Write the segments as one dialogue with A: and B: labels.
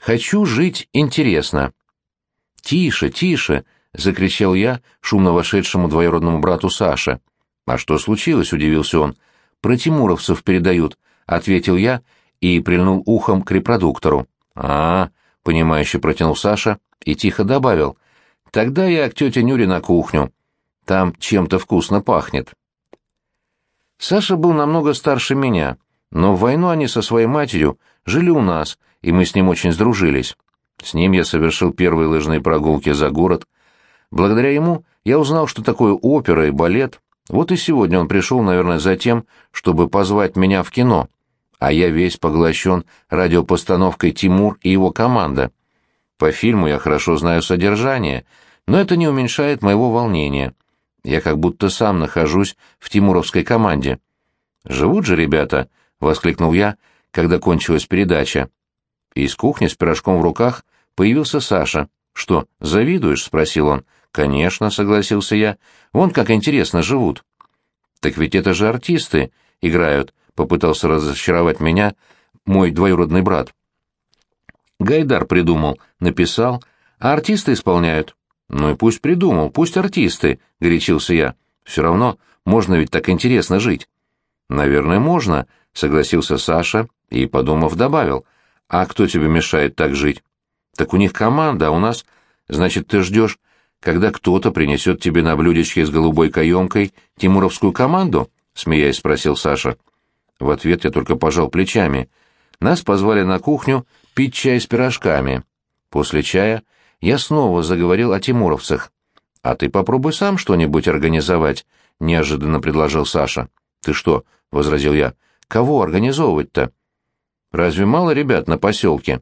A: Хочу жить интересно. «Тише, тише!» — закричал я шумно вошедшему двоюродному брату Саше. «А что случилось?» — удивился он. «Про тимуровцев передают», — ответил я и прильнул ухом к репродуктору. «А-а-а», — понимающе протянул Саша и тихо добавил. «Тогда я к тете Нюре на кухню. Там чем-то вкусно пахнет». Саша был намного старше меня, но в войну они со своей матерью жили у нас, и мы с ним очень сдружились. С ним я совершил первые лыжные прогулки за город. Благодаря ему я узнал, что такое опера и балет. Вот и сегодня он пришел, наверное, за тем, чтобы позвать меня в кино. А я весь поглощен радиопостановкой «Тимур и его команда». По фильму я хорошо знаю содержание, но это не уменьшает моего волнения. Я как будто сам нахожусь в тимуровской команде. «Живут же ребята!» — воскликнул я, когда кончилась передача. Из кухни с пирожком в руках появился Саша. «Что, завидуешь?» — спросил он. «Конечно», — согласился я. «Вон как интересно живут». «Так ведь это же артисты играют», — попытался разочаровать меня мой двоюродный брат. Гайдар придумал, написал, а артисты исполняют. «Ну и пусть придумал, пусть артисты», — горячился я. «Все равно можно ведь так интересно жить». «Наверное, можно», — согласился Саша и, подумав, добавил. «А кто тебе мешает так жить?» «Так у них команда, а у нас...» «Значит, ты ждешь, когда кто-то принесет тебе на блюдечке с голубой каемкой тимуровскую команду?» — смеясь спросил Саша. В ответ я только пожал плечами. Нас позвали на кухню пить чай с пирожками. После чая я снова заговорил о тимуровцах. «А ты попробуй сам что-нибудь организовать», — неожиданно предложил Саша. «Ты что?» — возразил я. «Кого организовывать-то?» «Разве мало ребят на поселке?»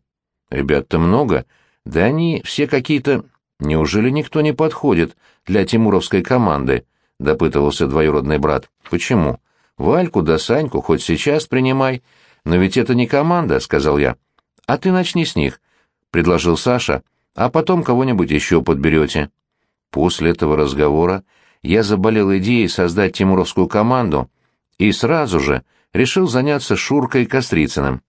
A: «Ребят-то много. Да они все какие-то...» «Неужели никто не подходит для тимуровской команды?» — допытывался двоюродный брат. «Почему? Вальку да Саньку хоть сейчас принимай. Но ведь это не команда», — сказал я. «А ты начни с них», — предложил Саша, — «а потом кого-нибудь еще подберете». После этого разговора я заболел идеей создать тимуровскую команду и сразу же решил заняться Шуркой Кострицыным.